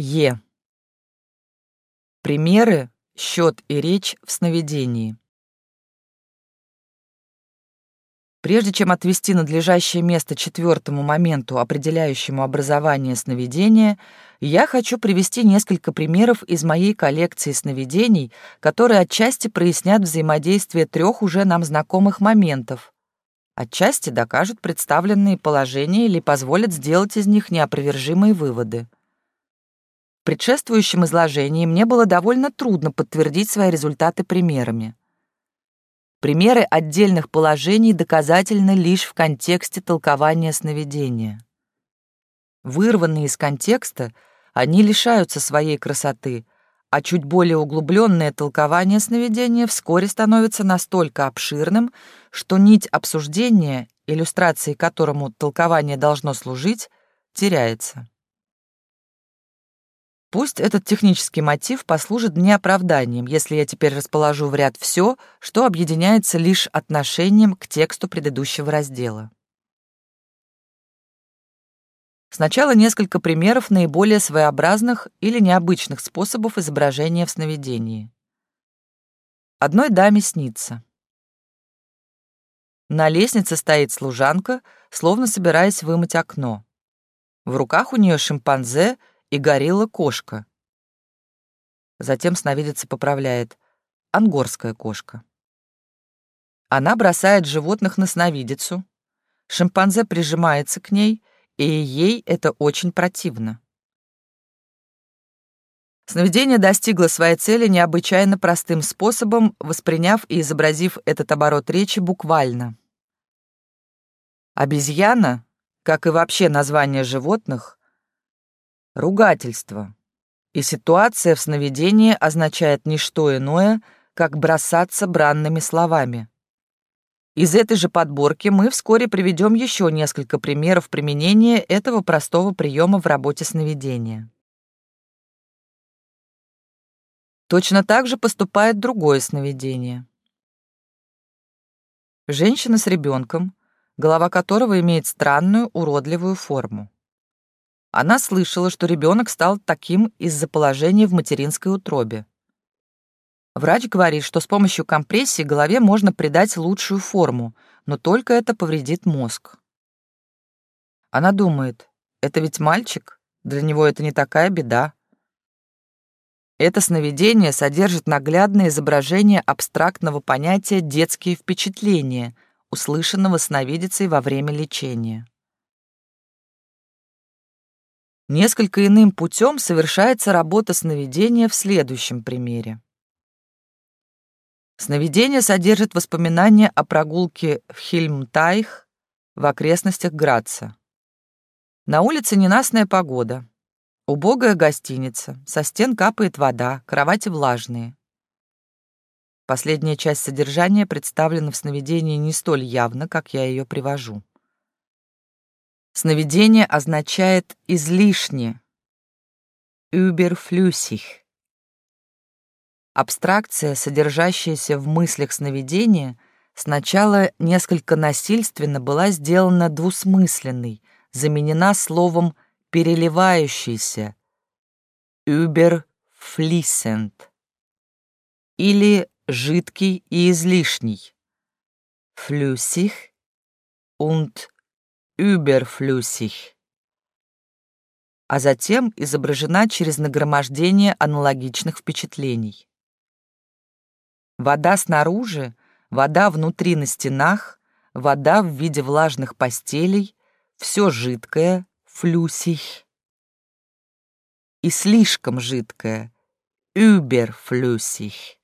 Е. Примеры, счет и речь в сновидении. Прежде чем отвести надлежащее место четвертому моменту, определяющему образование сновидения, я хочу привести несколько примеров из моей коллекции сновидений, которые отчасти прояснят взаимодействие трех уже нам знакомых моментов, отчасти докажут представленные положения или позволят сделать из них неопровержимые выводы. Предшествующем изложении мне было довольно трудно подтвердить свои результаты примерами. Примеры отдельных положений доказательны лишь в контексте толкования сновидения. Вырванные из контекста, они лишаются своей красоты, а чуть более углубленное толкование сновидения вскоре становится настолько обширным, что нить обсуждения, иллюстрацией которому толкование должно служить, теряется. Пусть этот технический мотив послужит мне оправданием, если я теперь расположу в ряд все, что объединяется лишь отношением к тексту предыдущего раздела. Сначала несколько примеров наиболее своеобразных или необычных способов изображения в сновидении. Одной даме снится. На лестнице стоит служанка, словно собираясь вымыть окно. В руках у нее шимпанзе — и горилла кошка. Затем сновидица поправляет ангорская кошка. Она бросает животных на сновидицу. Шимпанзе прижимается к ней, и ей это очень противно. Сновидение достигло своей цели необычайно простым способом, восприняв и изобразив этот оборот речи буквально. Обезьяна, как и вообще название животных, ругательство. И ситуация в сновидении означает не что иное, как бросаться бранными словами. Из этой же подборки мы вскоре приведем еще несколько примеров применения этого простого приема в работе сновидения. Точно так же поступает другое сновидение. Женщина с ребенком, голова которого имеет странную уродливую форму. Она слышала, что ребенок стал таким из-за положения в материнской утробе. Врач говорит, что с помощью компрессии голове можно придать лучшую форму, но только это повредит мозг. Она думает, это ведь мальчик, для него это не такая беда. Это сновидение содержит наглядное изображение абстрактного понятия «детские впечатления», услышанного сновидицей во время лечения. Несколько иным путем совершается работа сновидения в следующем примере. Сновидение содержит воспоминания о прогулке в Хильмтайх в окрестностях Граца. На улице ненастная погода. Убогая гостиница, со стен капает вода, кровати влажные. Последняя часть содержания представлена в сновидении не столь явно, как я ее привожу. Сновидение означает «излишне», «überflüssig». Абстракция, содержащаяся в мыслях сновидения, сначала несколько насильственно была сделана двусмысленной, заменена словом «переливающийся» «überfließend» или «жидкий и излишний» «flüssig» und überflüssig, а затем изображена через нагромождение аналогичных впечатлений. Вода снаружи, вода внутри на стенах, вода в виде влажных постелей, все жидкое, флюсих, и слишком жидкое, überflüssig.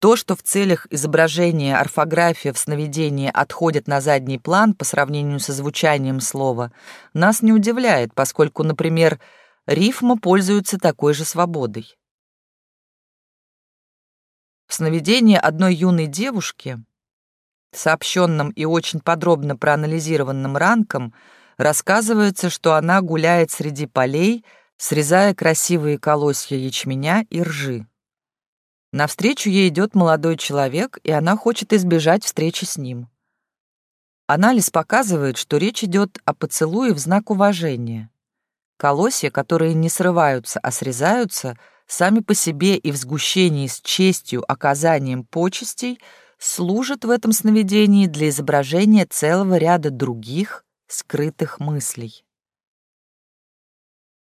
То, что в целях изображения орфография в сновидении отходит на задний план по сравнению со звучанием слова, нас не удивляет, поскольку, например, рифма пользуется такой же свободой. В сновидении одной юной девушки, сообщенном и очень подробно проанализированным ранком, рассказывается, что она гуляет среди полей, срезая красивые колосья ячменя и ржи. Навстречу ей идет молодой человек, и она хочет избежать встречи с ним. Анализ показывает, что речь идет о поцелуе в знак уважения. Колосья, которые не срываются, а срезаются, сами по себе и в сгущении с честью, оказанием почестей, служат в этом сновидении для изображения целого ряда других скрытых мыслей.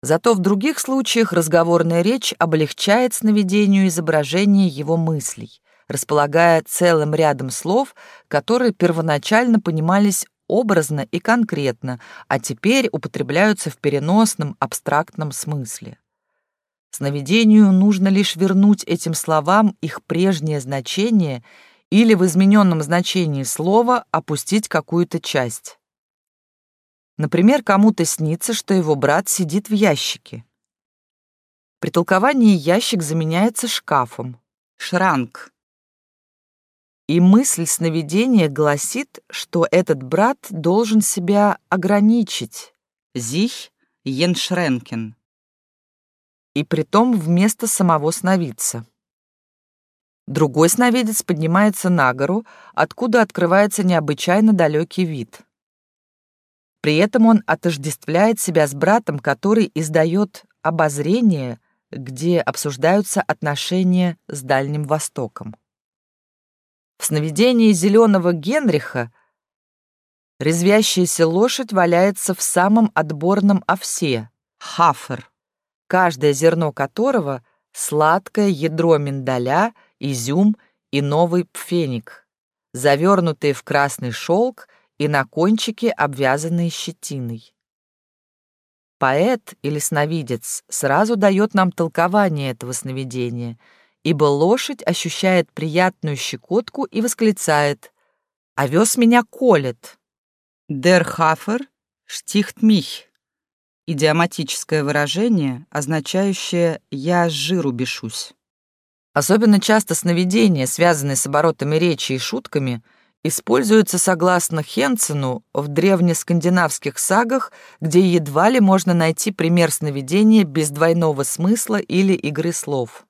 Зато в других случаях разговорная речь облегчает сновидению изображение его мыслей, располагая целым рядом слов, которые первоначально понимались образно и конкретно, а теперь употребляются в переносном абстрактном смысле. Сновидению нужно лишь вернуть этим словам их прежнее значение или в измененном значении слова опустить какую-то часть. Например, кому-то снится, что его брат сидит в ящике. При толковании ящик заменяется шкафом. Шранк. И мысль сновидения гласит, что этот брат должен себя ограничить. Зих Йеншренкен. И притом вместо самого сновидца. Другой сновидец поднимается на гору, откуда открывается необычайно далекий вид. При этом он отождествляет себя с братом, который издает обозрение, где обсуждаются отношения с Дальним Востоком. В сновидении зеленого Генриха резвящаяся лошадь валяется в самом отборном овсе — хафер, каждое зерно которого — сладкое ядро миндаля, изюм и новый пфеник, завернутые в красный шелк — и на кончике обвязанные щетиной. Поэт или сновидец сразу дает нам толкование этого сновидения, ибо лошадь ощущает приятную щекотку и восклицает «Овес меня колет!» «Дер хафер штихт мих» — идиоматическое выражение, означающее «я с жиру бешусь». Особенно часто сновидения, связанные с оборотами речи и шутками — используется согласно Хенсену в древнескандинавских сагах, где едва ли можно найти пример сновидения без двойного смысла или игры слов.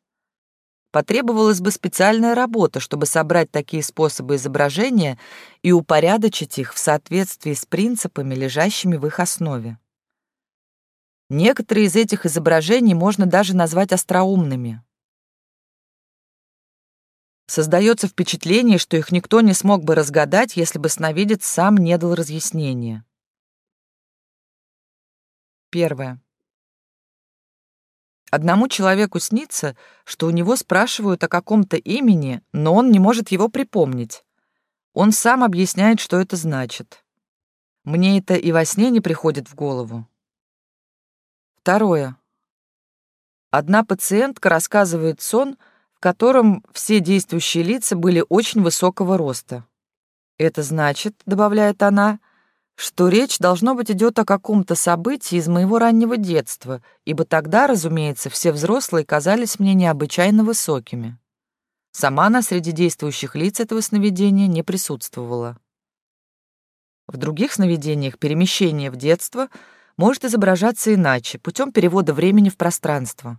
Потребовалась бы специальная работа, чтобы собрать такие способы изображения и упорядочить их в соответствии с принципами, лежащими в их основе. Некоторые из этих изображений можно даже назвать остроумными. Создается впечатление, что их никто не смог бы разгадать, если бы сновидец сам не дал разъяснения. Первое. Одному человеку снится, что у него спрашивают о каком-то имени, но он не может его припомнить. Он сам объясняет, что это значит. Мне это и во сне не приходит в голову. Второе. Одна пациентка рассказывает сон, котором все действующие лица были очень высокого роста. «Это значит, — добавляет она, — что речь, должно быть, идет о каком-то событии из моего раннего детства, ибо тогда, разумеется, все взрослые казались мне необычайно высокими. Сама она среди действующих лиц этого сновидения не присутствовала. В других сновидениях перемещение в детство может изображаться иначе, путем перевода времени в пространство.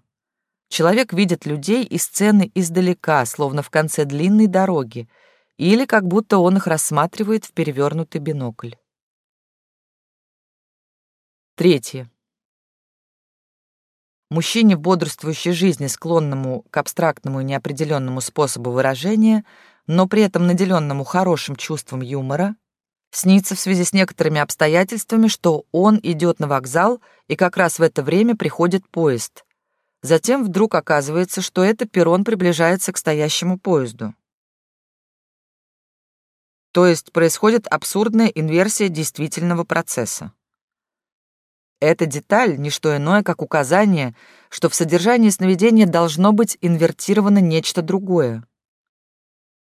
Человек видит людей и сцены издалека, словно в конце длинной дороги, или как будто он их рассматривает в перевернутый бинокль. Третье. Мужчине бодрствующей жизни, склонному к абстрактному и неопределенному способу выражения, но при этом наделенному хорошим чувством юмора, снится в связи с некоторыми обстоятельствами, что он идет на вокзал, и как раз в это время приходит поезд, Затем вдруг оказывается, что это перрон приближается к стоящему поезду. То есть происходит абсурдная инверсия действительного процесса. Эта деталь — не что иное, как указание, что в содержании сновидения должно быть инвертировано нечто другое.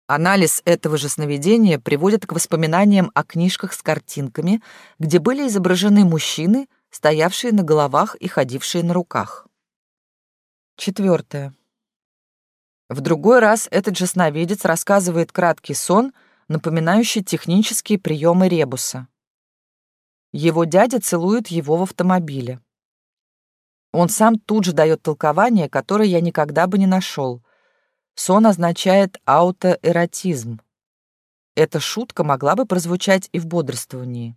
Анализ этого же сновидения приводит к воспоминаниям о книжках с картинками, где были изображены мужчины, стоявшие на головах и ходившие на руках. Четвертое. В другой раз этот же сновидец рассказывает краткий сон, напоминающий технические приемы ребуса. Его дядя целует его в автомобиле. Он сам тут же дает толкование, которое я никогда бы не нашел. Сон означает аутоэротизм. Эта шутка могла бы прозвучать и в бодрствовании.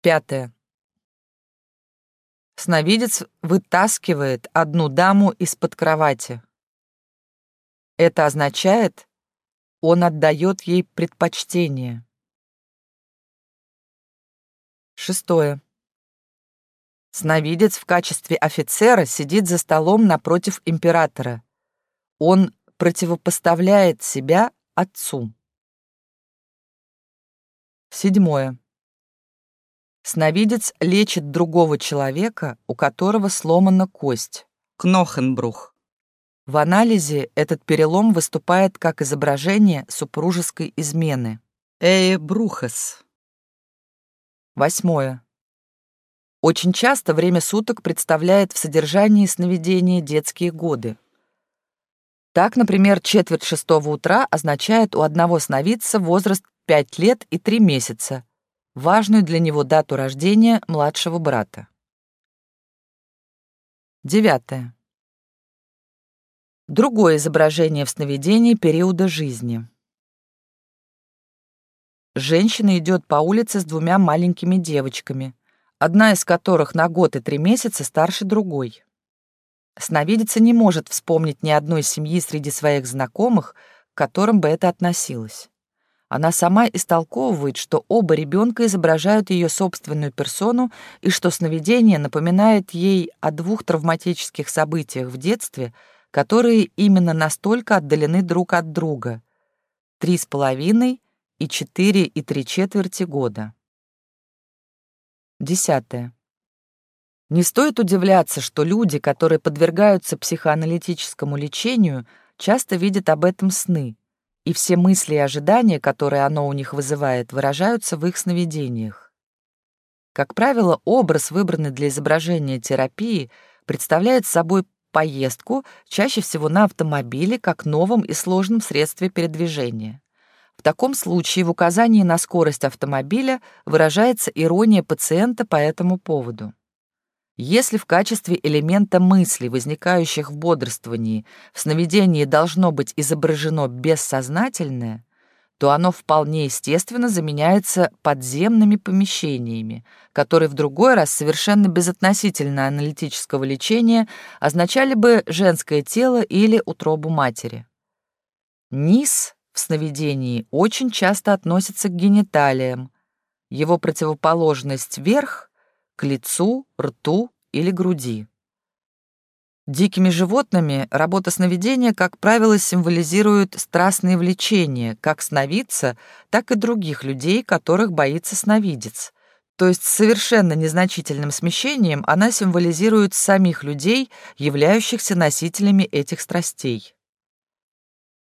Пятое. Сновидец вытаскивает одну даму из-под кровати. Это означает, он отдает ей предпочтение. Шестое. Сновидец в качестве офицера сидит за столом напротив императора. Он противопоставляет себя отцу. Седьмое. Сновидец лечит другого человека, у которого сломана кость. Кнохенбрух. В анализе этот перелом выступает как изображение супружеской измены. Эе Брухас. Восьмое. Очень часто время суток представляет в содержании сновидения детские годы. Так, например, четверть шестого утра означает у одного сновидца возраст 5 лет и 3 месяца, важную для него дату рождения младшего брата. Девятое. Другое изображение в сновидении периода жизни. Женщина идет по улице с двумя маленькими девочками, одна из которых на год и три месяца старше другой. Сновидица не может вспомнить ни одной семьи среди своих знакомых, к которым бы это относилось. Она сама истолковывает, что оба ребенка изображают ее собственную персону и что сновидение напоминает ей о двух травматических событиях в детстве, которые именно настолько отдалены друг от друга. Три с половиной и четыре и три четверти года. Десятое. Не стоит удивляться, что люди, которые подвергаются психоаналитическому лечению, часто видят об этом сны, и все мысли и ожидания, которые оно у них вызывает, выражаются в их сновидениях. Как правило, образ, выбранный для изображения терапии, представляет собой поездку, чаще всего на автомобиле, как новом и сложном средстве передвижения. В таком случае в указании на скорость автомобиля выражается ирония пациента по этому поводу. Если в качестве элемента мысли, возникающих в бодрствовании, в сновидении должно быть изображено бессознательное, то оно вполне естественно заменяется подземными помещениями, которые в другой раз совершенно безотносительно аналитического лечения означали бы женское тело или утробу матери. Низ в сновидении очень часто относится к гениталиям, его противоположность вверх — к лицу, рту или груди. Дикими животными работа сновидения, как правило, символизирует страстные влечения как сновидца, так и других людей, которых боится сновидец. То есть с совершенно незначительным смещением она символизирует самих людей, являющихся носителями этих страстей.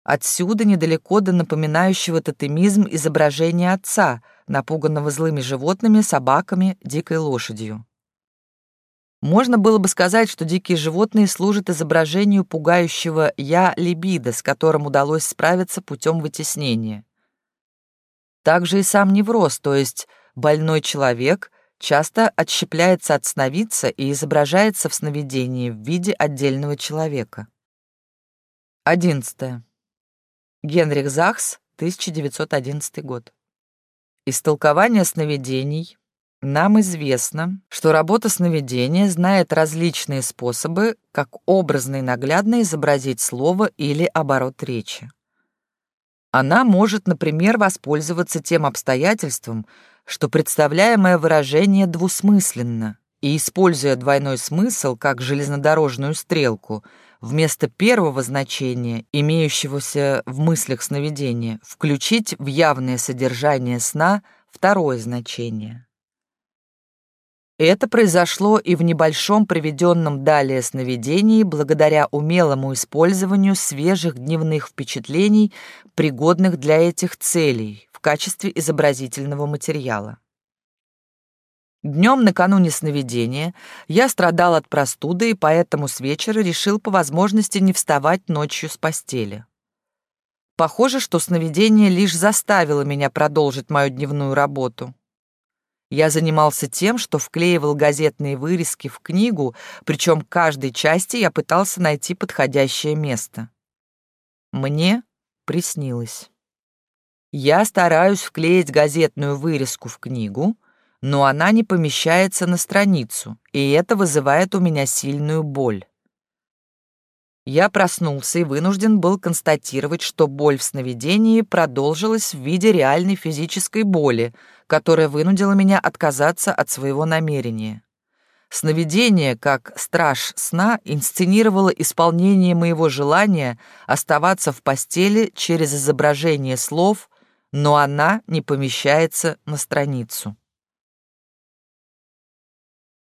Отсюда недалеко до напоминающего тотемизм изображения отца, напуганного злыми животными, собаками, дикой лошадью. Можно было бы сказать, что дикие животные служат изображению пугающего «я» либидо, с которым удалось справиться путем вытеснения. Также и сам невроз, то есть больной человек, часто отщепляется от сновидца и изображается в сновидении в виде отдельного человека. 11. Генрих Захс, 1911 год. Истолкование сновидений. Нам известно, что работа сновидения знает различные способы, как образно и наглядно изобразить слово или оборот речи. Она может, например, воспользоваться тем обстоятельством, что представляемое выражение двусмысленно, и, используя двойной смысл как железнодорожную стрелку, вместо первого значения, имеющегося в мыслях сновидения, включить в явное содержание сна второе значение. Это произошло и в небольшом приведенном далее сновидении благодаря умелому использованию свежих дневных впечатлений, пригодных для этих целей в качестве изобразительного материала. Днем накануне сновидения я страдал от простуды и поэтому с вечера решил по возможности не вставать ночью с постели. Похоже, что сновидение лишь заставило меня продолжить мою дневную работу. Я занимался тем, что вклеивал газетные вырезки в книгу, причем каждой части я пытался найти подходящее место. Мне приснилось. Я стараюсь вклеить газетную вырезку в книгу — но она не помещается на страницу, и это вызывает у меня сильную боль. Я проснулся и вынужден был констатировать, что боль в сновидении продолжилась в виде реальной физической боли, которая вынудила меня отказаться от своего намерения. Сновидение, как страж сна, инсценировало исполнение моего желания оставаться в постели через изображение слов, но она не помещается на страницу.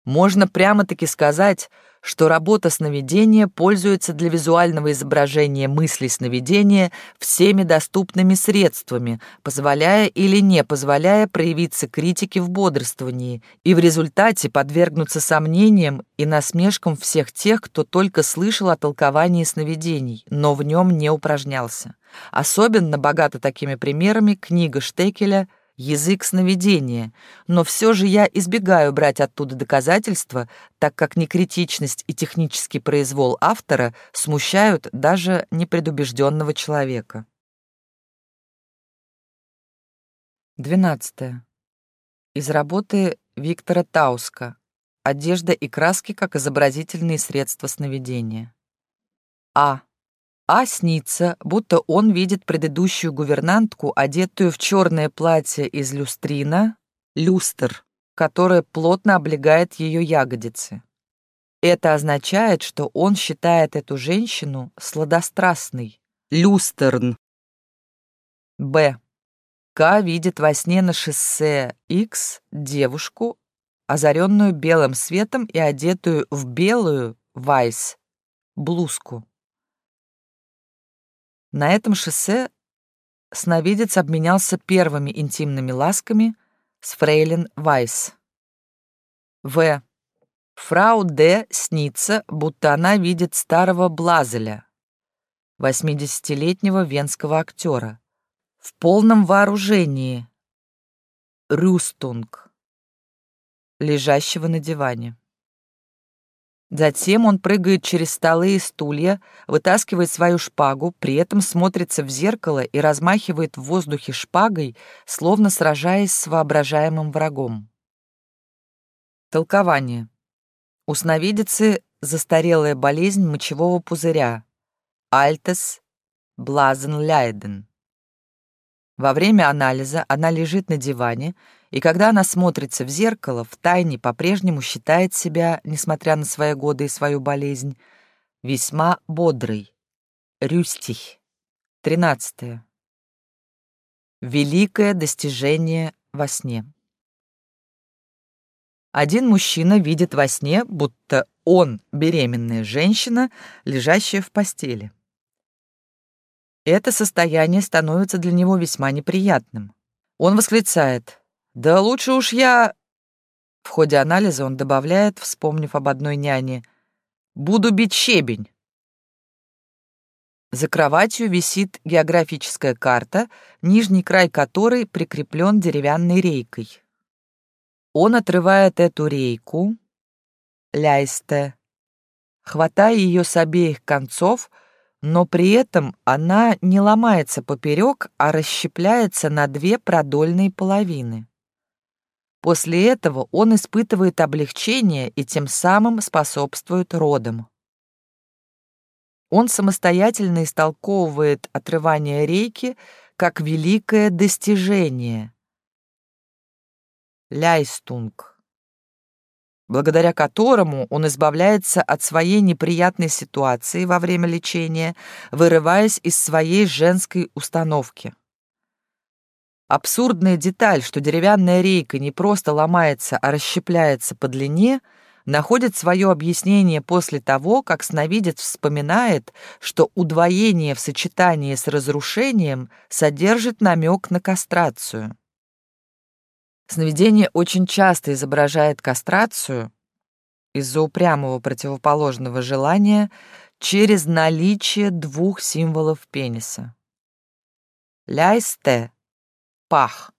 Можно прямо-таки сказать, что работа сновидения пользуется для визуального изображения мыслей сновидения всеми доступными средствами, позволяя или не позволяя проявиться критике в бодрствовании и в результате подвергнуться сомнениям и насмешкам всех тех, кто только слышал о толковании сновидений, но в нем не упражнялся. Особенно богата такими примерами книга Штекеля – язык сновидения, но все же я избегаю брать оттуда доказательства, так как некритичность и технический произвол автора смущают даже непредубежденного человека. 12. Из работы Виктора Тауска «Одежда и краски как изобразительные средства сновидения». А. А снится, будто он видит предыдущую гувернантку, одетую в черное платье из люстрина, люстр, которое плотно облегает ее ягодицы. Это означает, что он считает эту женщину сладострастной, люстерн. Б. К видит во сне на шоссе X девушку, озаренную белым светом и одетую в белую, вайс, блузку. На этом шоссе сновидец обменялся первыми интимными ласками с фрейлин Вайс. В. Фрау Д. снится, будто она видит старого Блазеля, 80-летнего венского актера, в полном вооружении, Рюстунг, лежащего на диване. Затем он прыгает через столы и стулья, вытаскивает свою шпагу, при этом смотрится в зеркало и размахивает в воздухе шпагой, словно сражаясь с воображаемым врагом. Толкование. У сновидицы застарелая болезнь мочевого пузыря. Альтес Блазенляйден. Во время анализа она лежит на диване, и когда она смотрится в зеркало, втайне по-прежнему считает себя, несмотря на свои годы и свою болезнь, весьма бодрой. Рюстих. Тринадцатое. Великое достижение во сне. Один мужчина видит во сне, будто он беременная женщина, лежащая в постели это состояние становится для него весьма неприятным. Он восклицает «Да лучше уж я...» В ходе анализа он добавляет, вспомнив об одной няне, «Буду бить щебень». За кроватью висит географическая карта, нижний край которой прикреплен деревянной рейкой. Он отрывает эту рейку, ляйсте, хватая ее с обеих концов, но при этом она не ломается поперек, а расщепляется на две продольные половины. После этого он испытывает облегчение и тем самым способствует родам. Он самостоятельно истолковывает отрывание рейки как великое достижение. Ляйстунг благодаря которому он избавляется от своей неприятной ситуации во время лечения, вырываясь из своей женской установки. Абсурдная деталь, что деревянная рейка не просто ломается, а расщепляется по длине, находит свое объяснение после того, как сновидец вспоминает, что удвоение в сочетании с разрушением содержит намек на кастрацию. Сновидение очень часто изображает кастрацию из-за упрямого противоположного желания через наличие двух символов пениса. Ляйсте — пах.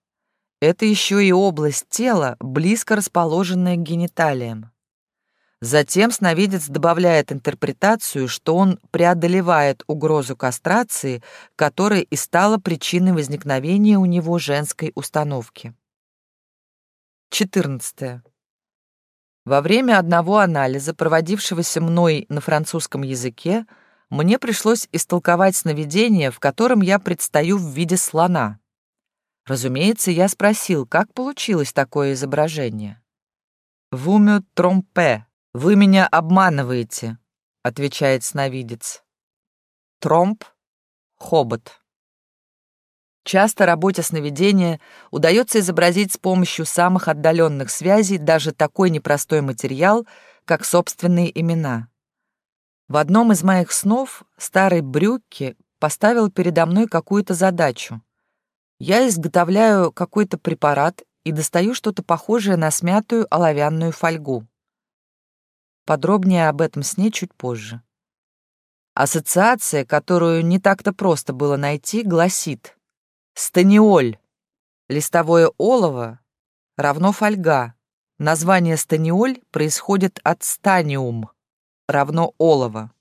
Это еще и область тела, близко расположенная к гениталиям. Затем сновидец добавляет интерпретацию, что он преодолевает угрозу кастрации, которая и стала причиной возникновения у него женской установки. 14. Во время одного анализа, проводившегося мной на французском языке, мне пришлось истолковать сновидение, в котором я предстаю в виде слона. Разумеется, я спросил, как получилось такое изображение. «Vous me trompez. Вы меня обманываете», — отвечает сновидец. Тромп — хобот. Часто работе сновидения удается изобразить с помощью самых отдаленных связей даже такой непростой материал, как собственные имена. В одном из моих снов старый Брюкки поставил передо мной какую-то задачу. Я изготовляю какой-то препарат и достаю что-то похожее на смятую оловянную фольгу. Подробнее об этом сне чуть позже. Ассоциация, которую не так-то просто было найти, гласит «Станиоль» — листовое олово равно фольга. Название станиоль происходит от станиум равно олово.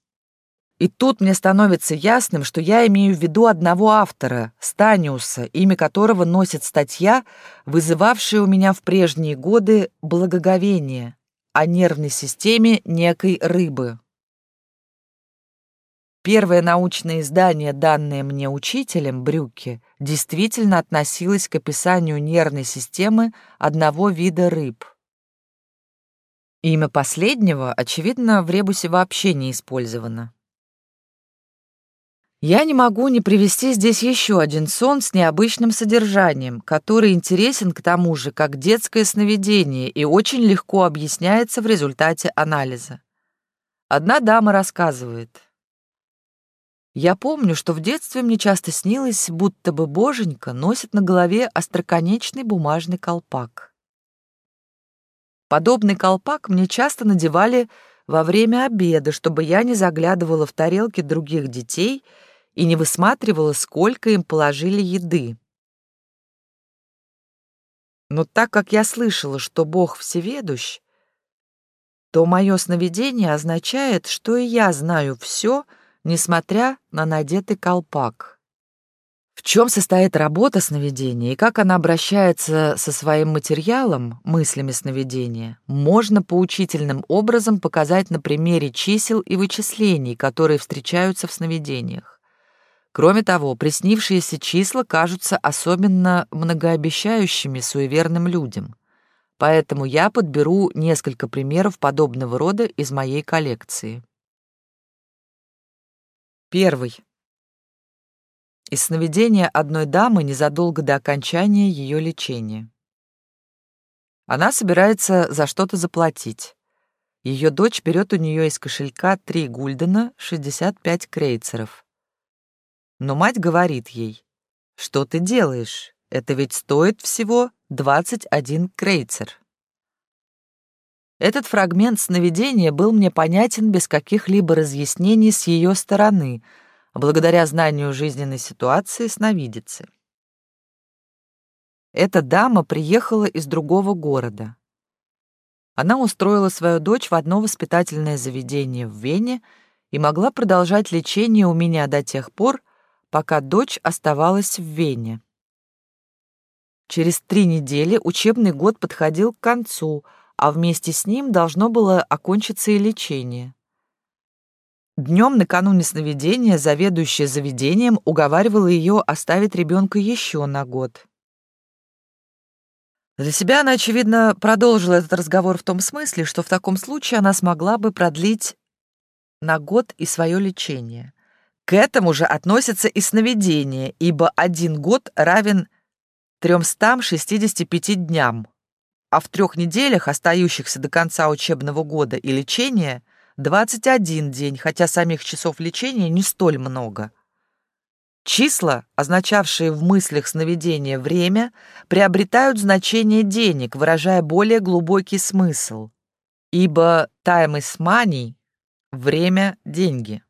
И тут мне становится ясным, что я имею в виду одного автора, Станиуса, имя которого носит статья, вызывавшая у меня в прежние годы благоговение о нервной системе некой рыбы. Первое научное издание, данное мне учителем, Брюки, действительно относилось к описанию нервной системы одного вида рыб. Имя последнего, очевидно, в ребусе вообще не использовано. Я не могу не привести здесь еще один сон с необычным содержанием, который интересен к тому же, как детское сновидение и очень легко объясняется в результате анализа. Одна дама рассказывает — я помню, что в детстве мне часто снилось, будто бы боженька носит на голове остроконечный бумажный колпак. Подобный колпак мне часто надевали во время обеда, чтобы я не заглядывала в тарелки других детей и не высматривала, сколько им положили еды. Но так как я слышала, что Бог всеведущ, то мое сновидение означает, что и я знаю все — несмотря на надетый колпак. В чем состоит работа сновидения и как она обращается со своим материалом, мыслями сновидения, можно поучительным образом показать на примере чисел и вычислений, которые встречаются в сновидениях. Кроме того, приснившиеся числа кажутся особенно многообещающими суеверным людям. Поэтому я подберу несколько примеров подобного рода из моей коллекции. Первый. Из сновидения одной дамы незадолго до окончания ее лечения. Она собирается за что-то заплатить. Ее дочь берет у нее из кошелька 3 гульдена 65 крейцеров. Но мать говорит ей, что ты делаешь? Это ведь стоит всего 21 крейцер. Этот фрагмент сновидения был мне понятен без каких-либо разъяснений с ее стороны, благодаря знанию жизненной ситуации сновидицы. Эта дама приехала из другого города. Она устроила свою дочь в одно воспитательное заведение в Вене и могла продолжать лечение у меня до тех пор, пока дочь оставалась в Вене. Через три недели учебный год подходил к концу — а вместе с ним должно было окончиться и лечение. Днем накануне сновидения заведующая заведением уговаривала ее оставить ребенка еще на год. Для себя она, очевидно, продолжила этот разговор в том смысле, что в таком случае она смогла бы продлить на год и свое лечение. К этому же относится и сновидение, ибо один год равен 365 дням а в трех неделях, остающихся до конца учебного года и лечения, 21 день, хотя самих часов лечения не столь много. Числа, означавшие в мыслях сновидения время, приобретают значение денег, выражая более глубокий смысл. Ибо time is money — время — деньги.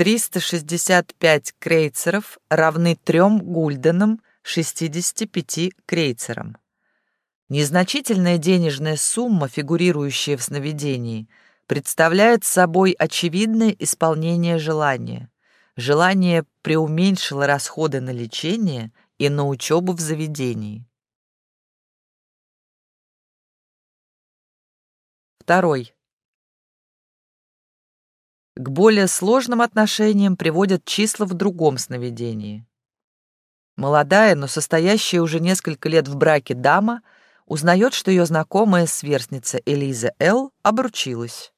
365 крейцеров равны трем гульденам 65 крейцерам. Незначительная денежная сумма, фигурирующая в сновидении, представляет собой очевидное исполнение желания. Желание преуменьшило расходы на лечение и на учебу в заведении. Второй. К более сложным отношениям приводят числа в другом сновидении. Молодая, но состоящая уже несколько лет в браке дама узнает, что ее знакомая сверстница Элиза Л. обручилась.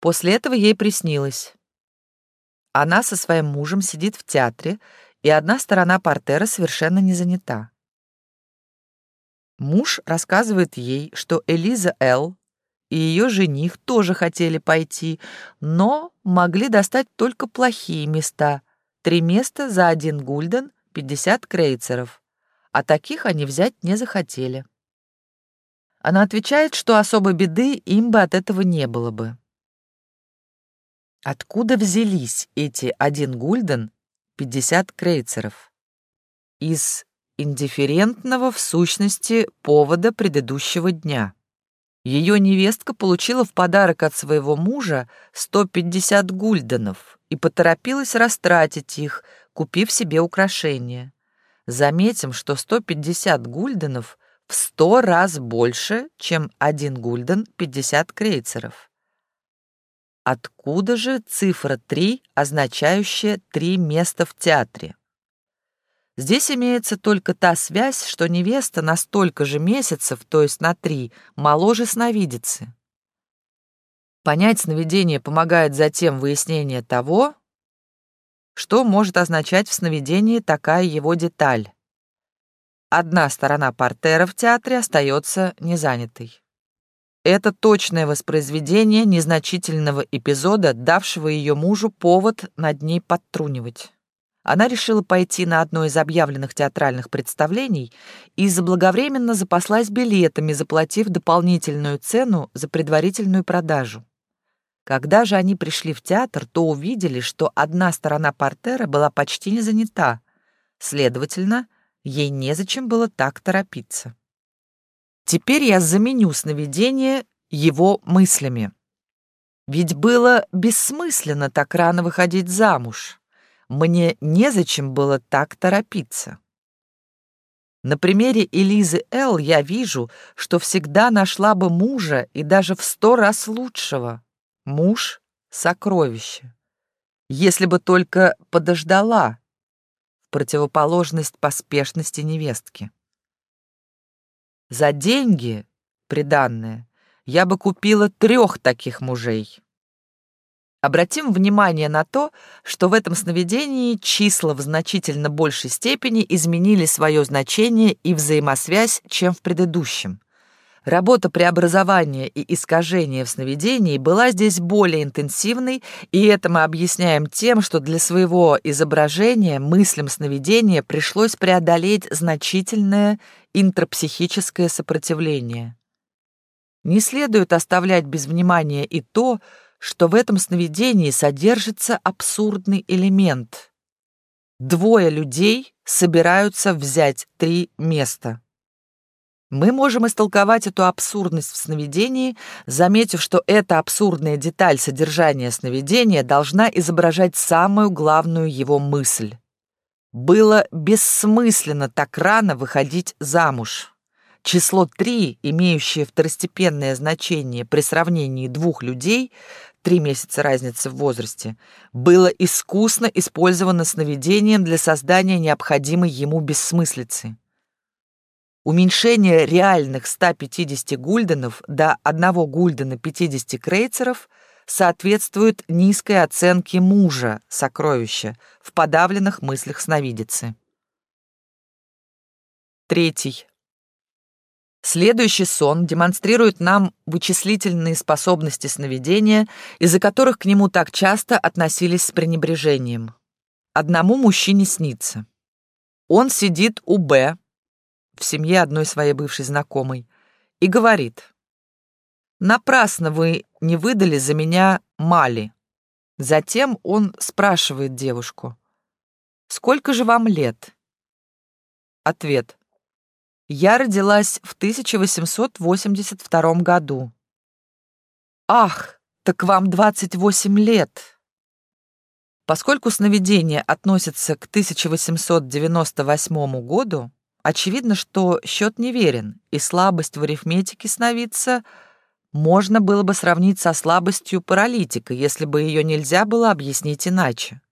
После этого ей приснилось. Она со своим мужем сидит в театре, и одна сторона портера совершенно не занята. Муж рассказывает ей, что Элиза Л. и ее жених тоже хотели пойти, но могли достать только плохие места. Три места за один гульден, 50 крейцеров. А таких они взять не захотели. Она отвечает, что особой беды им бы от этого не было бы. Откуда взялись эти один гульден, 50 крейцеров? Из индифферентного в сущности повода предыдущего дня. Ее невестка получила в подарок от своего мужа 150 гульденов и поторопилась растратить их, купив себе украшения. Заметим, что 150 гульденов в 100 раз больше, чем 1 гульден 50 крейцеров. Откуда же цифра 3, означающая «три места в театре»? Здесь имеется только та связь, что невеста на столько же месяцев, то есть на три, моложе сновидицы. Понять сновидение помогает затем выяснение того, что может означать в сновидении такая его деталь. Одна сторона портера в театре остается незанятой. Это точное воспроизведение незначительного эпизода, давшего ее мужу повод над ней подтрунивать. Она решила пойти на одно из объявленных театральных представлений и заблаговременно запаслась билетами, заплатив дополнительную цену за предварительную продажу. Когда же они пришли в театр, то увидели, что одна сторона портера была почти не занята. Следовательно, ей незачем было так торопиться. Теперь я заменю сновидение его мыслями. Ведь было бессмысленно так рано выходить замуж. Мне незачем было так торопиться. На примере Элизы Л. я вижу, что всегда нашла бы мужа и даже в сто раз лучшего. Муж — сокровище. Если бы только подождала, в противоположность поспешности невестки. За деньги, приданное, я бы купила трех таких мужей. Обратим внимание на то, что в этом сновидении числа в значительно большей степени изменили свое значение и взаимосвязь, чем в предыдущем. Работа преобразования и искажения в сновидении была здесь более интенсивной, и это мы объясняем тем, что для своего изображения мыслям сновидения пришлось преодолеть значительное интрапсихическое сопротивление. Не следует оставлять без внимания и то, что в этом сновидении содержится абсурдный элемент. Двое людей собираются взять три места. Мы можем истолковать эту абсурдность в сновидении, заметив, что эта абсурдная деталь содержания сновидения должна изображать самую главную его мысль. Было бессмысленно так рано выходить замуж. Число 3, имеющее второстепенное значение при сравнении двух людей, три месяца разницы в возрасте, было искусно использовано сновидением для создания необходимой ему бессмыслицы. Уменьшение реальных 150 гульденов до 1 гульдена 50 крейцеров соответствует низкой оценке мужа сокровища в подавленных мыслях сновидицы. Третий. Следующий сон демонстрирует нам вычислительные способности сновидения, из-за которых к нему так часто относились с пренебрежением. Одному мужчине снится. Он сидит у Б, в семье одной своей бывшей знакомой, и говорит, «Напрасно вы не выдали за меня Мали». Затем он спрашивает девушку, «Сколько же вам лет?» Ответ, «Я родилась в 1882 году». «Ах, так вам 28 лет!» Поскольку сновидение относится к 1898 году, Очевидно, что счет неверен, и слабость в арифметике сновидца можно было бы сравнить со слабостью паралитика, если бы ее нельзя было объяснить иначе.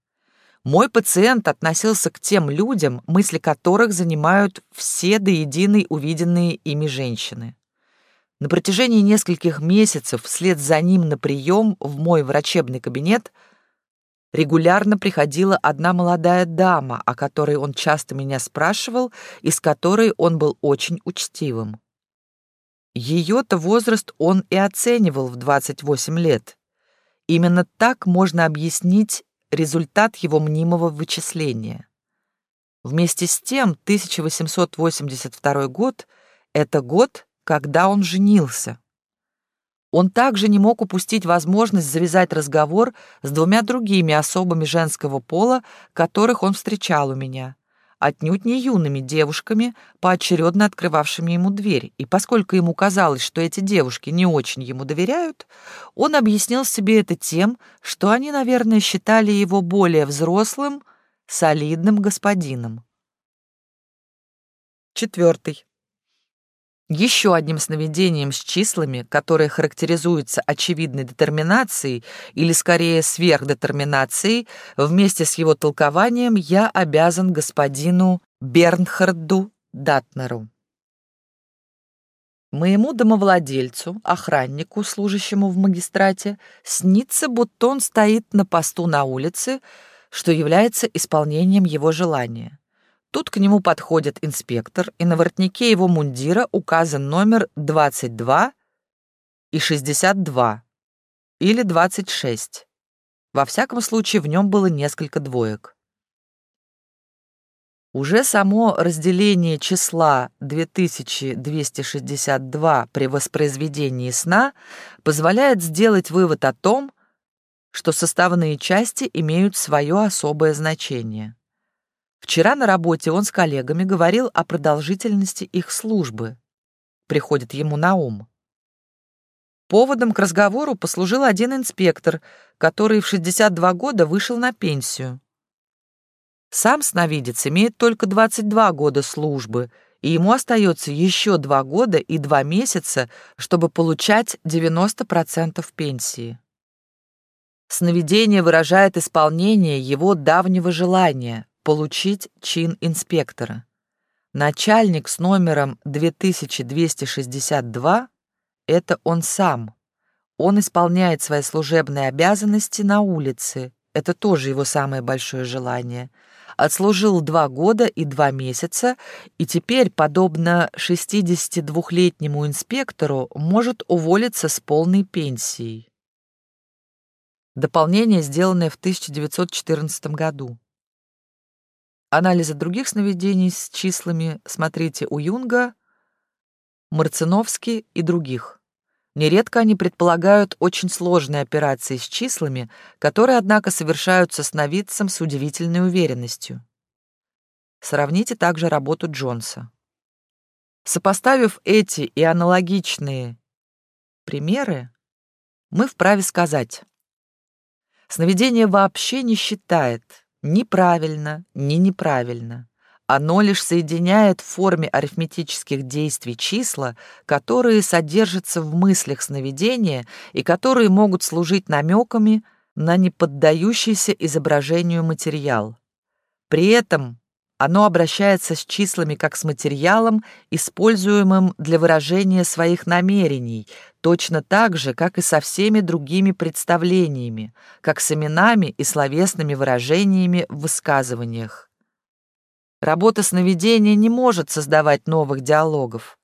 Мой пациент относился к тем людям, мысли которых занимают все до единой увиденные ими женщины. На протяжении нескольких месяцев вслед за ним на прием в мой врачебный кабинет регулярно приходила одна молодая дама, о которой он часто меня спрашивал и с которой он был очень учтивым. Ее-то возраст он и оценивал в 28 лет. Именно так можно объяснить результат его мнимого вычисления. Вместе с тем 1882 год — это год, когда он женился. Он также не мог упустить возможность завязать разговор с двумя другими особами женского пола, которых он встречал у меня отнюдь не юными девушками, поочередно открывавшими ему дверь, и поскольку ему казалось, что эти девушки не очень ему доверяют, он объяснил себе это тем, что они, наверное, считали его более взрослым, солидным господином. Четвертый. Еще одним сновидением с числами, которое характеризуется очевидной детерминацией или скорее сверхдетерминацией, вместе с его толкованием я обязан господину Бернхарду Датнеру. Моему домовладельцу, охраннику, служащему в магистрате, снится, будто он стоит на посту на улице, что является исполнением его желания. Тут к нему подходит инспектор, и на воротнике его мундира указан номер 22 и 62 или 26. Во всяком случае, в нем было несколько двоек. Уже само разделение числа 2262 при воспроизведении сна позволяет сделать вывод о том, что составные части имеют свое особое значение. Вчера на работе он с коллегами говорил о продолжительности их службы. Приходит ему на ум. Поводом к разговору послужил один инспектор, который в 62 года вышел на пенсию. Сам сновидец имеет только 22 года службы, и ему остается еще 2 года и 2 месяца, чтобы получать 90% пенсии. Сновидение выражает исполнение его давнего желания, получить чин инспектора. Начальник с номером 2262 — это он сам. Он исполняет свои служебные обязанности на улице. Это тоже его самое большое желание. Отслужил два года и два месяца, и теперь, подобно 62-летнему инспектору, может уволиться с полной пенсией. Дополнение, сделанное в 1914 году. Анализы других сновидений с числами смотрите у Юнга, Марциновски и других. Нередко они предполагают очень сложные операции с числами, которые, однако, совершаются сновидцем с удивительной уверенностью. Сравните также работу Джонса. Сопоставив эти и аналогичные примеры, мы вправе сказать, сновидение вообще не считает, ни правильно, ни неправильно. Оно лишь соединяет в форме арифметических действий числа, которые содержатся в мыслях сновидения и которые могут служить намеками на неподдающийся изображению материал. При этом оно обращается с числами как с материалом, используемым для выражения своих намерений, точно так же, как и со всеми другими представлениями, как с именами и словесными выражениями в высказываниях. Работа сновидения не может создавать новых диалогов.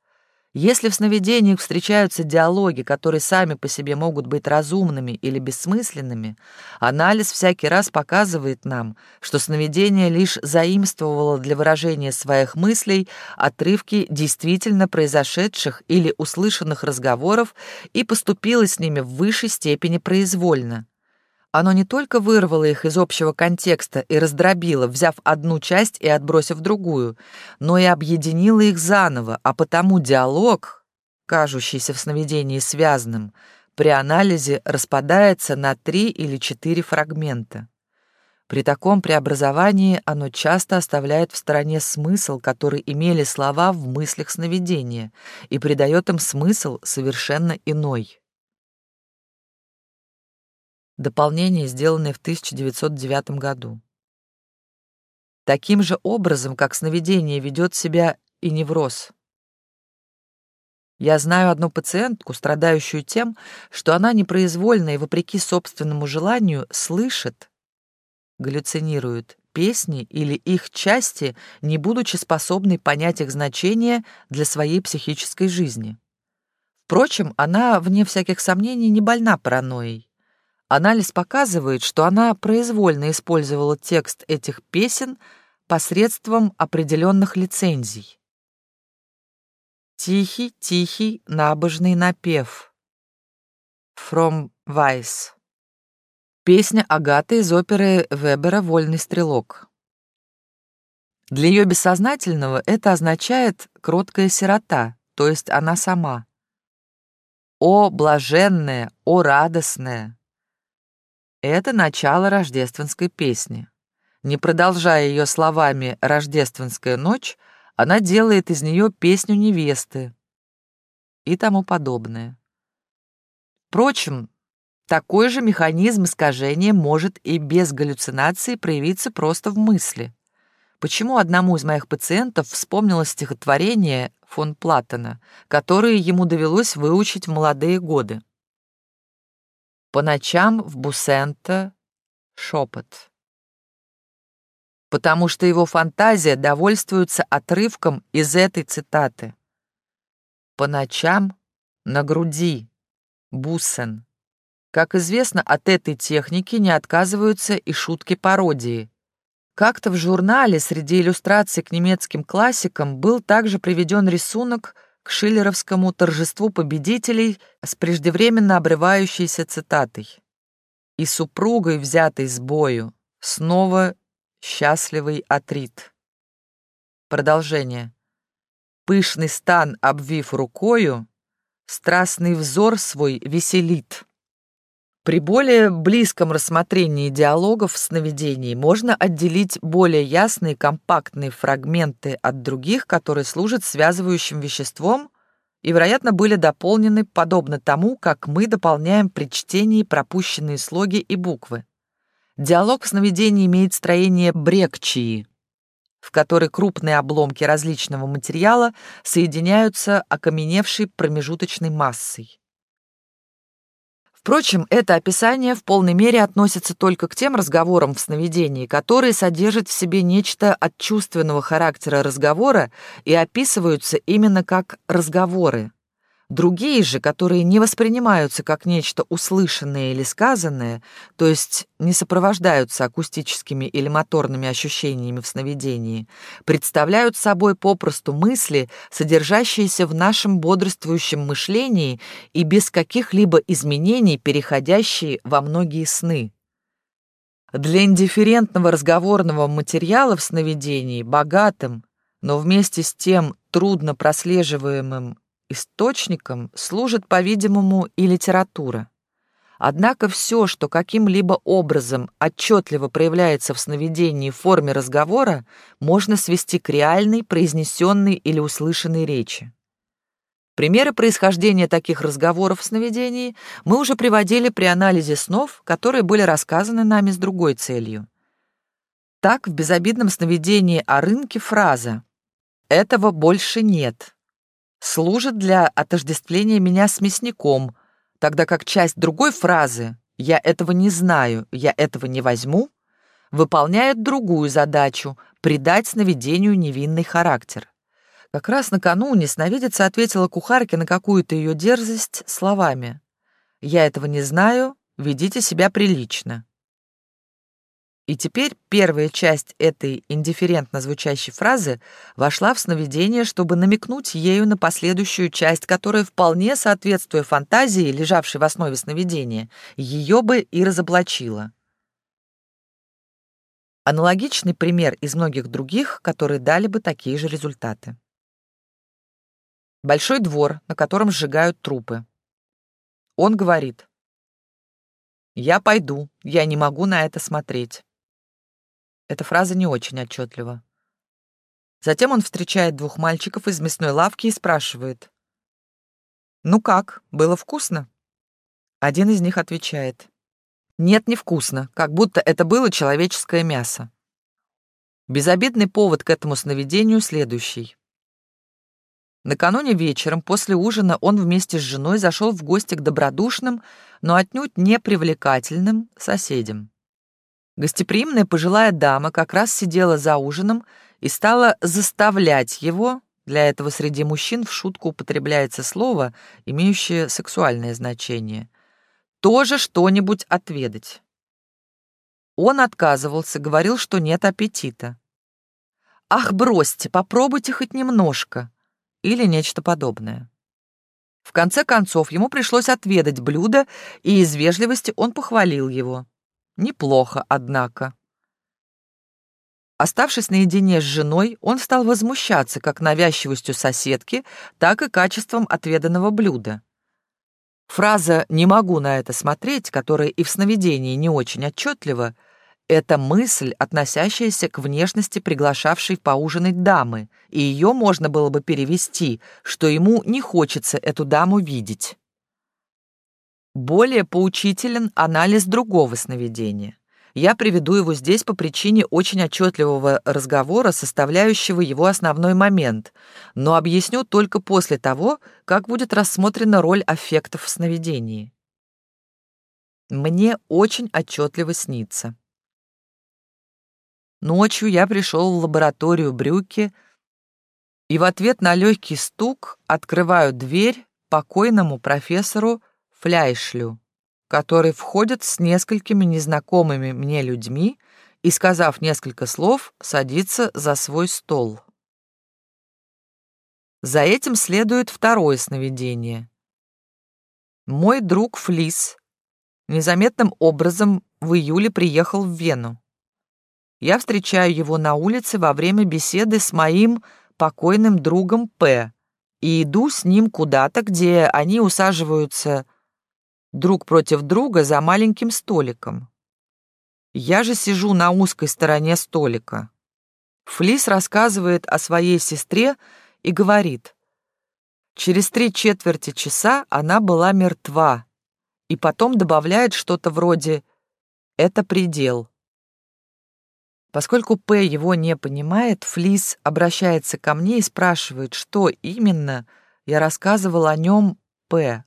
Если в сновидениях встречаются диалоги, которые сами по себе могут быть разумными или бессмысленными, анализ всякий раз показывает нам, что сновидение лишь заимствовало для выражения своих мыслей отрывки действительно произошедших или услышанных разговоров и поступило с ними в высшей степени произвольно. Оно не только вырвало их из общего контекста и раздробило, взяв одну часть и отбросив другую, но и объединило их заново, а потому диалог, кажущийся в сновидении связанным, при анализе распадается на три или четыре фрагмента. При таком преобразовании оно часто оставляет в стороне смысл, который имели слова в мыслях сновидения, и придает им смысл совершенно иной. Дополнение, сделанное в 1909 году. Таким же образом, как сновидение ведет себя и невроз. Я знаю одну пациентку, страдающую тем, что она непроизвольно и вопреки собственному желанию слышит, галлюцинирует песни или их части, не будучи способной понять их значение для своей психической жизни. Впрочем, она, вне всяких сомнений, не больна паранойей. Анализ показывает, что она произвольно использовала текст этих песен посредством определенных лицензий. Тихий, тихий, набожный напев. From Weiss. Песня Агаты из оперы Вебера «Вольный стрелок». Для ее бессознательного это означает «кроткая сирота», то есть она сама. «О, блаженная! О, радостная!» Это начало рождественской песни. Не продолжая ее словами «Рождественская ночь», она делает из нее песню невесты и тому подобное. Впрочем, такой же механизм искажения может и без галлюцинации проявиться просто в мысли. Почему одному из моих пациентов вспомнилось стихотворение фон Платона, которое ему довелось выучить в молодые годы? По ночам в Бусента шепот потому что его фантазия довольствуется отрывком из этой цитаты. «По ночам на груди. Буссен». Как известно, от этой техники не отказываются и шутки-пародии. Как-то в журнале среди иллюстраций к немецким классикам был также приведен рисунок к шиллеровскому торжеству победителей с преждевременно обрывающейся цитатой. «И супругой, взятой с бою, снова Счастливый атрит. Продолжение. Пышный стан, обвив рукою, страстный взор свой веселит. При более близком рассмотрении диалогов в сновидении можно отделить более ясные компактные фрагменты от других, которые служат связывающим веществом и, вероятно, были дополнены подобно тому, как мы дополняем при чтении пропущенные слоги и буквы. Диалог в сновидении имеет строение брекчии, в которой крупные обломки различного материала соединяются окаменевшей промежуточной массой. Впрочем, это описание в полной мере относится только к тем разговорам в сновидении, которые содержат в себе нечто от чувственного характера разговора и описываются именно как разговоры. Другие же, которые не воспринимаются как нечто услышанное или сказанное, то есть не сопровождаются акустическими или моторными ощущениями в сновидении, представляют собой попросту мысли, содержащиеся в нашем бодрствующем мышлении и без каких-либо изменений переходящие во многие сны. Для индифферентного разговорного материала в сновидении богатым, но вместе с тем трудно прослеживаемым Источником служит, по-видимому, и литература. Однако все, что каким-либо образом отчетливо проявляется в сновидении в форме разговора, можно свести к реальной, произнесенной или услышанной речи. Примеры происхождения таких разговоров в сновидении мы уже приводили при анализе снов, которые были рассказаны нами с другой целью. Так, в безобидном сновидении о рынке фраза «этого больше нет» служит для отождествления меня с мясником, тогда как часть другой фразы «я этого не знаю, я этого не возьму» выполняет другую задачу — придать сновидению невинный характер. Как раз накануне сновидица ответила кухарке на какую-то ее дерзость словами «Я этого не знаю, ведите себя прилично». И теперь первая часть этой индифферентно звучащей фразы вошла в сновидение, чтобы намекнуть ею на последующую часть, которая, вполне соответствуя фантазии, лежавшей в основе сновидения, ее бы и разоблачила. Аналогичный пример из многих других, которые дали бы такие же результаты. Большой двор, на котором сжигают трупы. Он говорит, «Я пойду, я не могу на это смотреть». Эта фраза не очень отчетлива. Затем он встречает двух мальчиков из мясной лавки и спрашивает. «Ну как, было вкусно?» Один из них отвечает. Нет, невкусно, как будто это было человеческое мясо. Безобидный повод к этому сновидению следующий. Накануне вечером после ужина он вместе с женой зашел в гости к добродушным, но отнюдь не привлекательным соседям. Гостеприимная пожилая дама как раз сидела за ужином и стала заставлять его, для этого среди мужчин в шутку употребляется слово, имеющее сексуальное значение, тоже что-нибудь отведать. Он отказывался, говорил, что нет аппетита. «Ах, бросьте, попробуйте хоть немножко!» или нечто подобное. В конце концов, ему пришлось отведать блюдо, и из вежливости он похвалил его. Неплохо, однако. Оставшись наедине с женой, он стал возмущаться как навязчивостью соседки, так и качеством отведанного блюда. Фраза «не могу на это смотреть», которая и в сновидении не очень отчетлива, это мысль, относящаяся к внешности приглашавшей поужинать дамы, и ее можно было бы перевести, что ему не хочется эту даму видеть. Более поучителен анализ другого сновидения. Я приведу его здесь по причине очень отчетливого разговора, составляющего его основной момент, но объясню только после того, как будет рассмотрена роль аффектов в сновидении. Мне очень отчетливо снится. Ночью я пришел в лабораторию Брюки и в ответ на легкий стук открываю дверь покойному профессору Фляйшлю который входит с несколькими незнакомыми мне людьми и, сказав несколько слов, садится за свой стол. За этим следует второе сновидение. Мой друг Флис незаметным образом в июле приехал в Вену. Я встречаю его на улице во время беседы с моим покойным другом П. и иду с ним куда-то, где они усаживаются друг против друга за маленьким столиком. Я же сижу на узкой стороне столика. Флис рассказывает о своей сестре и говорит, через три четверти часа она была мертва, и потом добавляет что-то вроде «это предел». Поскольку П его не понимает, Флис обращается ко мне и спрашивает, что именно я рассказывал о нем П.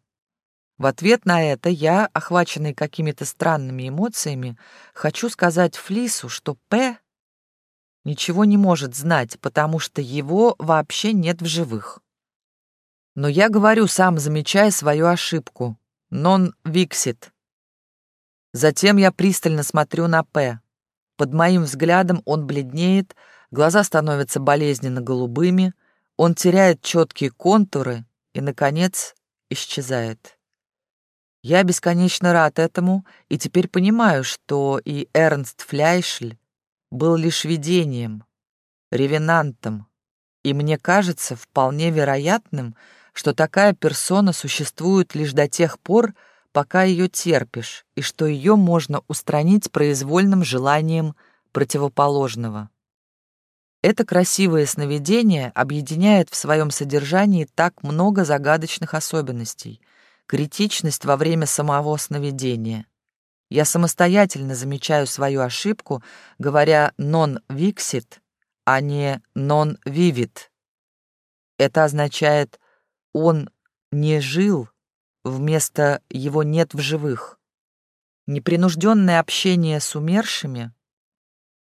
В ответ на это я, охваченный какими-то странными эмоциями, хочу сказать Флису, что П ничего не может знать, потому что его вообще нет в живых. Но я говорю, сам замечая свою ошибку. Non виксит. Затем я пристально смотрю на П. Под моим взглядом он бледнеет, глаза становятся болезненно голубыми, он теряет четкие контуры и, наконец, исчезает. Я бесконечно рад этому и теперь понимаю, что и Эрнст Фляйшль был лишь видением, ревенантом, и мне кажется вполне вероятным, что такая персона существует лишь до тех пор, пока ее терпишь, и что ее можно устранить произвольным желанием противоположного. Это красивое сновидение объединяет в своем содержании так много загадочных особенностей — критичность во время самого сновидения. Я самостоятельно замечаю свою ошибку, говоря «non vixit», а не «non vivit». Это означает «он не жил» вместо «его нет в живых». Непринужденное общение с умершими,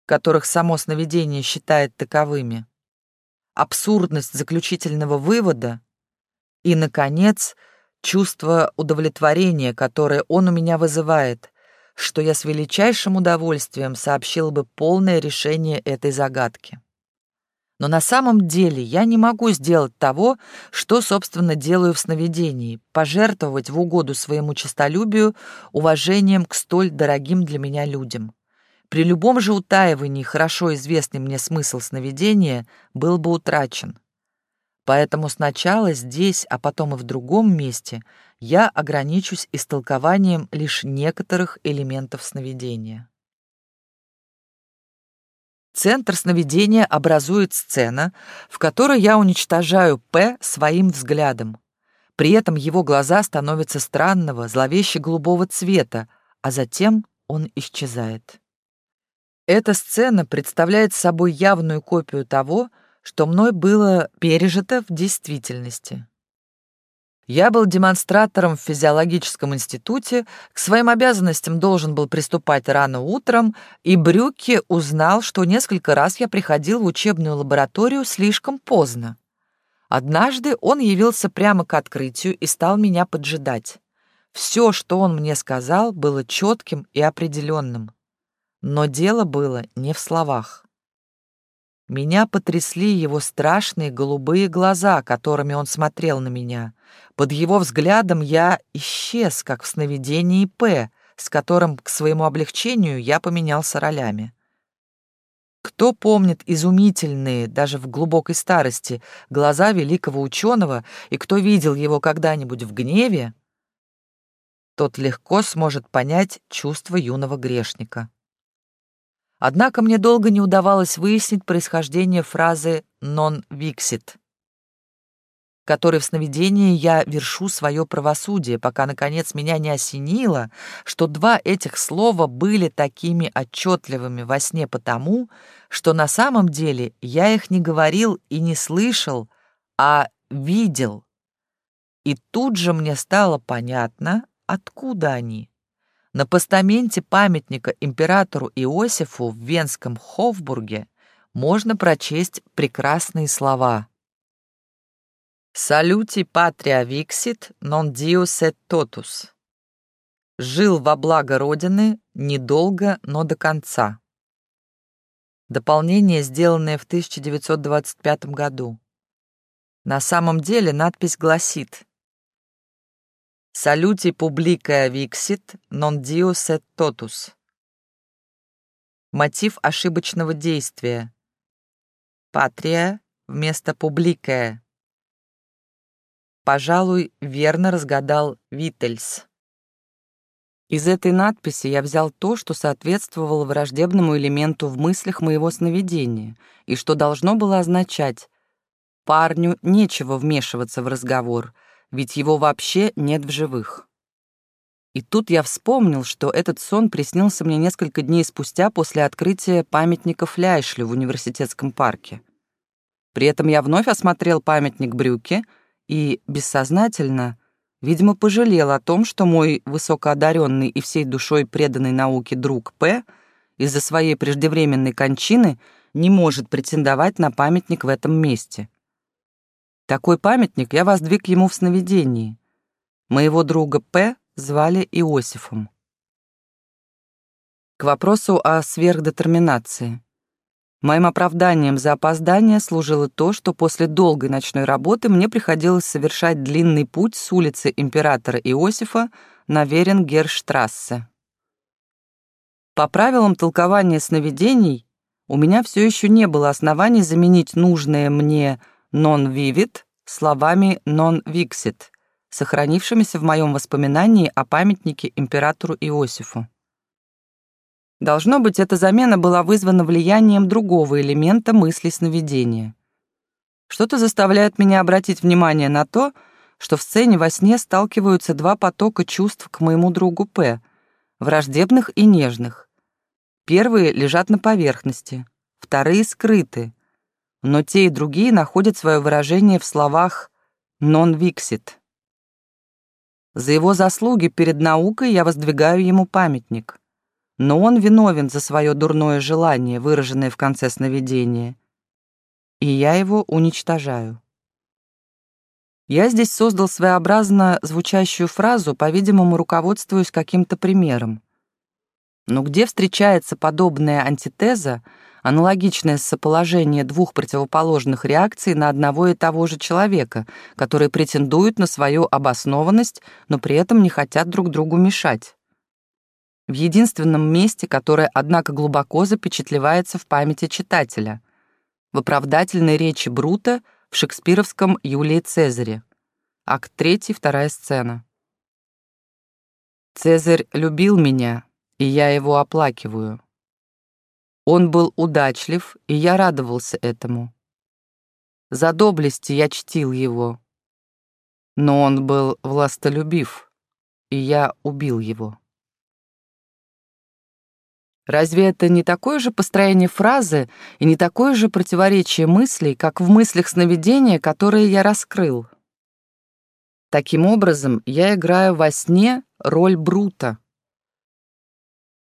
которых само сновидение считает таковыми, абсурдность заключительного вывода и, наконец, чувство удовлетворения, которое он у меня вызывает, что я с величайшим удовольствием сообщил бы полное решение этой загадки. Но на самом деле я не могу сделать того, что, собственно, делаю в сновидении, пожертвовать в угоду своему честолюбию уважением к столь дорогим для меня людям. При любом же утаивании хорошо известный мне смысл сновидения был бы утрачен. Поэтому сначала здесь, а потом и в другом месте я ограничусь истолкованием лишь некоторых элементов сновидения. Центр сновидения образует сцена, в которой я уничтожаю П своим взглядом. При этом его глаза становятся странного, зловеще голубого цвета, а затем он исчезает. Эта сцена представляет собой явную копию того, что мной было пережито в действительности. Я был демонстратором в физиологическом институте, к своим обязанностям должен был приступать рано утром, и Брюкке узнал, что несколько раз я приходил в учебную лабораторию слишком поздно. Однажды он явился прямо к открытию и стал меня поджидать. Все, что он мне сказал, было четким и определенным. Но дело было не в словах. Меня потрясли его страшные голубые глаза, которыми он смотрел на меня. Под его взглядом я исчез, как в сновидении П, с которым к своему облегчению я поменялся ролями. Кто помнит изумительные, даже в глубокой старости, глаза великого ученого, и кто видел его когда-нибудь в гневе, тот легко сможет понять чувство юного грешника. Однако мне долго не удавалось выяснить происхождение фразы «non vixit», которой в сновидении я вершу свое правосудие, пока, наконец, меня не осенило, что два этих слова были такими отчетливыми во сне потому, что на самом деле я их не говорил и не слышал, а видел. И тут же мне стало понятно, откуда они. На постаменте памятника императору Иосифу в Венском Хофбурге можно прочесть прекрасные слова. «Салюти патрия виксит, нон диус et totus». «Жил во благо Родины недолго, но до конца». Дополнение, сделанное в 1925 году. На самом деле надпись гласит Салюти публика виксит, нон диус et totus. Мотив ошибочного действия. Патрия вместо публикая. Пожалуй, верно разгадал Виттельс. Из этой надписи я взял то, что соответствовало враждебному элементу в мыслях моего сновидения, и что должно было означать «парню нечего вмешиваться в разговор», ведь его вообще нет в живых. И тут я вспомнил, что этот сон приснился мне несколько дней спустя после открытия памятника Фляйшлю в университетском парке. При этом я вновь осмотрел памятник Брюке и, бессознательно, видимо, пожалел о том, что мой высокоодаренный и всей душой преданный науке друг П из-за своей преждевременной кончины не может претендовать на памятник в этом месте. Такой памятник я воздвиг ему в сновидении. Моего друга П. звали Иосифом. К вопросу о сверхдетерминации. Моим оправданием за опоздание служило то, что после долгой ночной работы мне приходилось совершать длинный путь с улицы императора Иосифа на Веренгерштрассе. По правилам толкования сновидений, у меня все еще не было оснований заменить нужное мне non vivit словами non vixit, сохранившимися в моем воспоминании о памятнике императору Иосифу. Должно быть, эта замена была вызвана влиянием другого элемента мысли сновидения. Что-то заставляет меня обратить внимание на то, что в сцене во сне сталкиваются два потока чувств к моему другу П, враждебных и нежных. Первые лежат на поверхности, вторые скрыты, но те и другие находят свое выражение в словах «non vixit». За его заслуги перед наукой я воздвигаю ему памятник. Но он виновен за свое дурное желание, выраженное в конце сновидения. И я его уничтожаю. Я здесь создал своеобразно звучащую фразу, по-видимому, руководствуюсь каким-то примером. Но где встречается подобная антитеза, аналогичное соположение двух противоположных реакций на одного и того же человека, которые претендуют на свою обоснованность, но при этом не хотят друг другу мешать. В единственном месте, которое, однако, глубоко запечатлевается в памяти читателя, в оправдательной речи Брута в шекспировском «Юлии Цезаре». Акт 3, вторая сцена. «Цезарь любил меня, и я его оплакиваю. Он был удачлив, и я радовался этому. За доблести я чтил его. Но он был властолюбив, и я убил его. Разве это не такое же построение фразы и не такое же противоречие мыслей, как в мыслях сновидения, которые я раскрыл? Таким образом, я играю во сне роль Брута.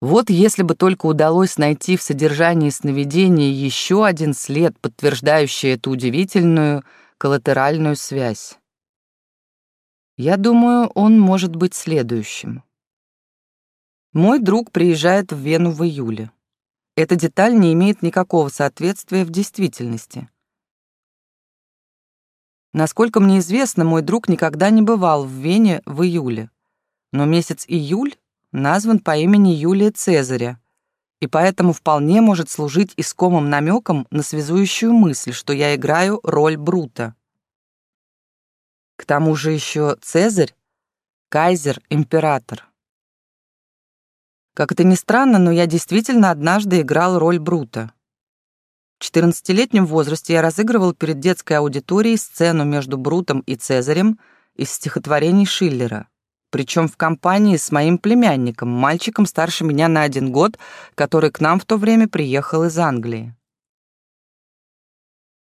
Вот если бы только удалось найти в содержании сновидения еще один след, подтверждающий эту удивительную коллатеральную связь. Я думаю, он может быть следующим. Мой друг приезжает в Вену в июле. Эта деталь не имеет никакого соответствия в действительности. Насколько мне известно, мой друг никогда не бывал в Вене в июле. Но месяц июль назван по имени Юлия Цезаря, и поэтому вполне может служить искомым намеком на связующую мысль, что я играю роль Брута. К тому же еще Цезарь — кайзер, император. Как это ни странно, но я действительно однажды играл роль Брута. В 14-летнем возрасте я разыгрывал перед детской аудиторией сцену между Брутом и Цезарем из стихотворений Шиллера, причем в компании с моим племянником, мальчиком старше меня на один год, который к нам в то время приехал из Англии.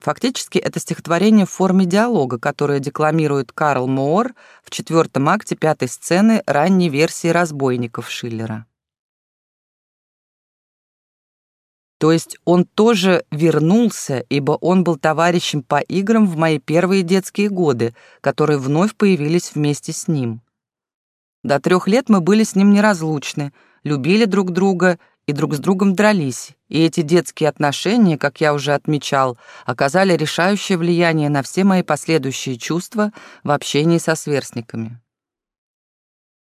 Фактически это стихотворение в форме диалога, которое декламирует Карл Моор в четвертом акте пятой сцены ранней версии «Разбойников» Шиллера. То есть он тоже вернулся, ибо он был товарищем по играм в мои первые детские годы, которые вновь появились вместе с ним. До трех лет мы были с ним неразлучны, любили друг друга и друг с другом дрались, и эти детские отношения, как я уже отмечал, оказали решающее влияние на все мои последующие чувства в общении со сверстниками.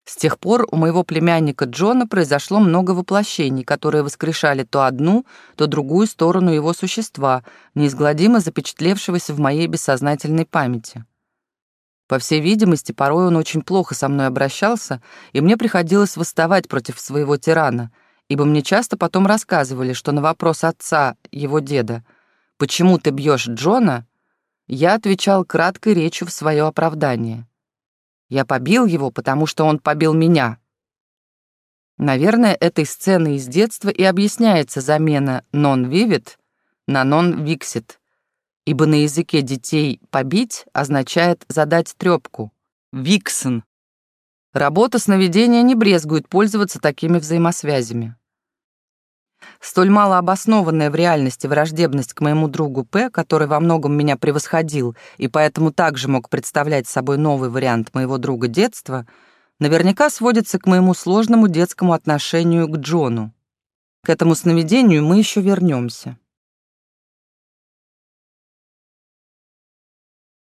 С тех пор у моего племянника Джона произошло много воплощений, которые воскрешали то одну, то другую сторону его существа, неизгладимо запечатлевшегося в моей бессознательной памяти. По всей видимости, порой он очень плохо со мной обращался, и мне приходилось восставать против своего тирана, ибо мне часто потом рассказывали, что на вопрос отца, его деда, «Почему ты бьешь Джона?», я отвечал краткой речью в свое оправдание. Я побил его, потому что он побил меня. Наверное, этой сценой из детства и объясняется замена «non-vivid» на «non-vixit», ибо на языке детей «побить» означает «задать трёпку» — «виксен». Работа сновидения не брезгует пользоваться такими взаимосвязями. Столь малообоснованная в реальности враждебность к моему другу П, который во многом меня превосходил и поэтому также мог представлять собой новый вариант моего друга детства, наверняка сводится к моему сложному детскому отношению к Джону. К этому сновидению мы еще вернемся.